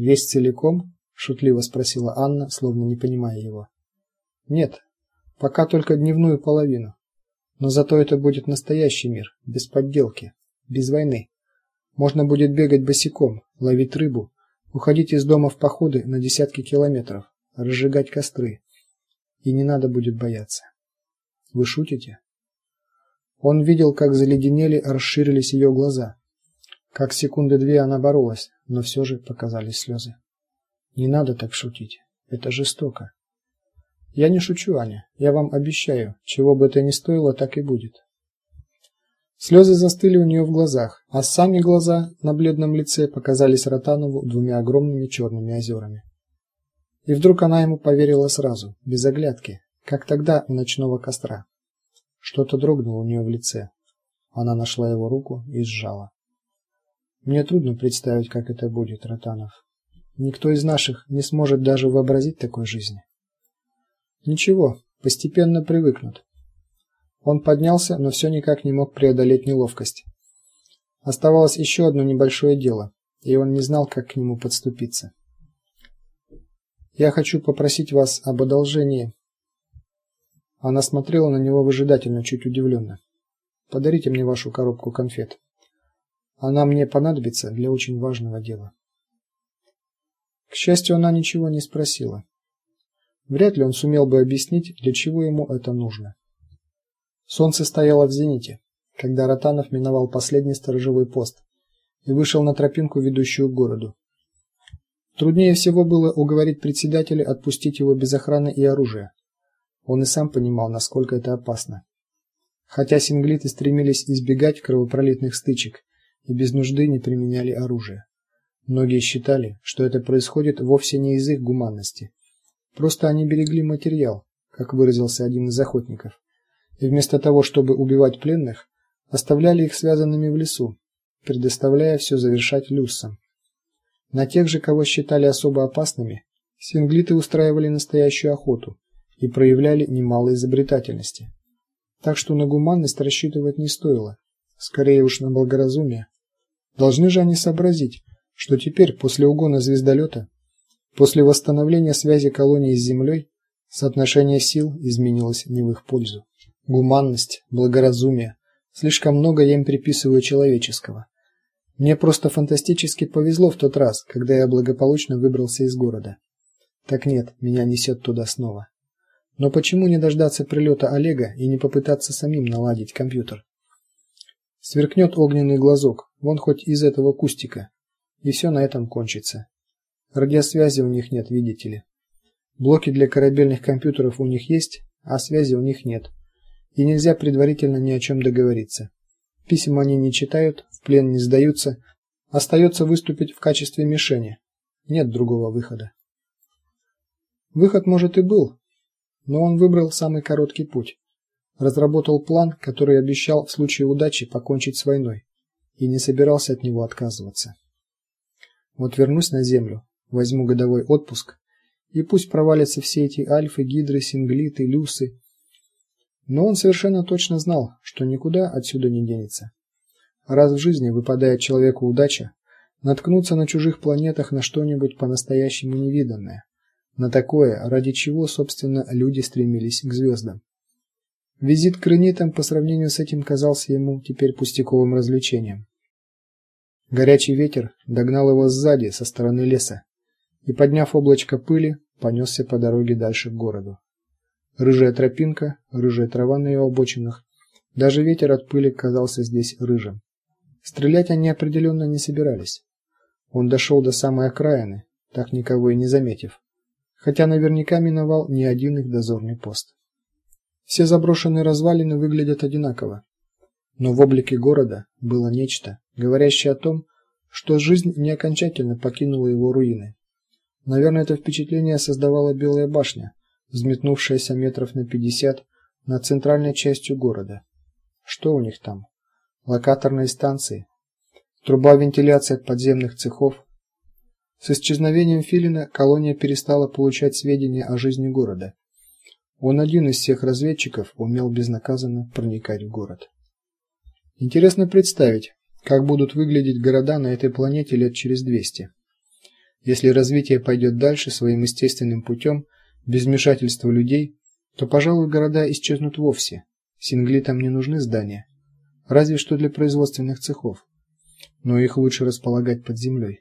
Весь целиком? шутливо спросила Анна, словно не понимая его. Нет. Пока только дневную половину. Но зато это будет настоящий мир, без подделки, без войны. Можно будет бегать босиком, ловить рыбу, уходить из дома в походы на десятки километров, разжигать костры. И не надо будет бояться. Вы шутите? Он видел, как заледенели, расширились ее глаза. Как секунды две она боролась, но все же показались слезы. Не надо так шутить. Это жестоко. Я не шучу, Аня. Я вам обещаю, чего бы это ни стоило, так и будет. Слезы застыли у нее в глазах, а сами глаза на бледном лице показались Ротанову двумя огромными черными озерами. И вдруг она ему поверила сразу, без оглядки, как тогда у ночного костра. Что-то дрогнуло у нее в лице. Она нашла его руку и сжала. Мне трудно представить, как это будет, Ротанов. Никто из наших не сможет даже вообразить такой жизни. Ничего, постепенно привыкнут. Он поднялся, но все никак не мог преодолеть неловкость. Оставалось еще одно небольшое дело, и он не знал, как к нему подступиться. Я хочу попросить вас об одолжении. Она смотрела на него выжидательно, чуть удивленно. Подарите мне вашу коробку конфет. Она мне понадобится для очень важного дела. К счастью, она ничего не спросила. Вряд ли он сумел бы объяснить, для чего ему это нужно. Солнце стояло в зените, когда Ротанов миновал последний сторожевой пост и вышел на тропинку, ведущую к городу. Труднее всего было уговорить председателя отпустить его без охраны и оружия. Он и сам понимал, насколько это опасно. Хотя синглиты стремились избегать кровопролитных стычек и без нужды не применяли оружие. Многие считали, что это происходит вовсе не из их гуманности. Просто они берегли материал, как выразился один из охотников. И вместо того, чтобы убивать пленных, оставляли их связанными в лесу, предоставляя все завершать люссам. На тех же, кого считали особо опасными, синглиты устраивали настоящую охоту и проявляли немало изобретательности. Так что на гуманность рассчитывать не стоило, скорее уж на благоразумие. Должны же они сообразить, что теперь после угона звездолета, после восстановления связи колонии с землей, соотношение сил изменилось не в их пользу. Гуманность, благоразумие, слишком много я им приписываю человеческого. Мне просто фантастически повезло в тот раз, когда я благополучно выбрался из города. Так нет, меня несет туда снова. Но почему не дождаться прилета Олега и не попытаться самим наладить компьютер? Сверкнет огненный глазок, вон хоть из этого кустика, и все на этом кончится. Радиосвязи у них нет, видите ли. Блоки для корабельных компьютеров у них есть, а связи у них нет. И нельзя предварительно ни о чем договориться. Писем они не читают, в плен не сдаются, остается выступить в качестве мишени. Нет другого выхода. Выход, может, и был, но он выбрал самый короткий путь. Разработал план, который обещал в случае удачи покончить с войной, и не собирался от него отказываться. Вот вернусь на землю, возьму годовой отпуск, и пусть провалятся все эти альфы, гидры, синглиты, люсы. Но он совершенно точно знал, что никуда отсюда не денется. Раз в жизни выпадает человеку удача наткнуться на чужих планетах на что-нибудь по-настоящему невиданное, на такое, ради чего, собственно, люди стремились к звездам. Визит к ренитам по сравнению с этим казался ему теперь пустяковым развлечением. Горячий ветер догнал его сзади, со стороны леса, и подняв облачко пыли, понесся по дороге дальше к городу. Рыжая тропинка, рыжая трава на ее обочинах, даже ветер от пыли казался здесь рыжим. Стрелять они определенно не собирались. Он дошел до самой окраины, так никого и не заметив, хотя наверняка миновал не один их дозорный пост. Все заброшенные развалины выглядят одинаково, но в облике города было нечто, говорящее о том, что жизнь не окончательно покинула его руины. Наверное, это впечатление создавала Белая башня, взметнувшаяся метров на пятьдесят над центральной частью города. Что у них там? Локаторные станции, труба вентиляции от подземных цехов. С исчезновением Филина колония перестала получать сведения о жизни города. Он один из всех разведчиков умел безнаказанно проникать в город. Интересно представить, как будут выглядеть города на этой планете лет через двести. Если развитие пойдет дальше своим естественным путем, без вмешательства людей, то, пожалуй, города исчезнут вовсе. Синглитам не нужны здания, разве что для производственных цехов. Но их лучше располагать под землей.